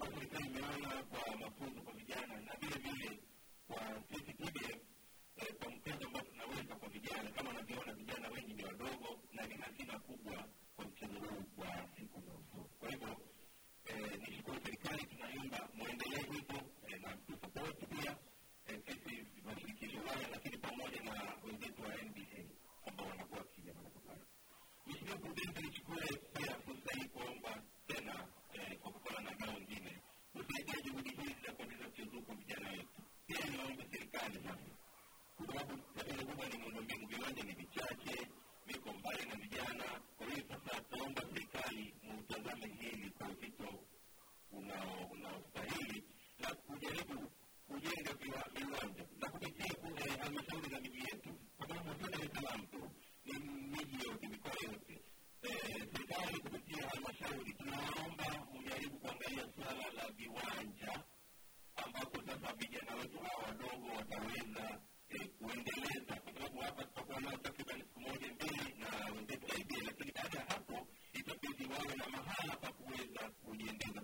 wannan kai ya ya ba mafhum lakini kupitia halmashauri tunaomba mjaribu kuangalia suala la viwanja ambapo sasa vijana wetu hawa wadogo wataweza eh, kuendeleza kwa sababu hapa tutakuwa nao takriban siku moja mbili na wenzetu aibia, lakini baada ya hapo itabidi wawe na mahala pa kuweza kujiendeza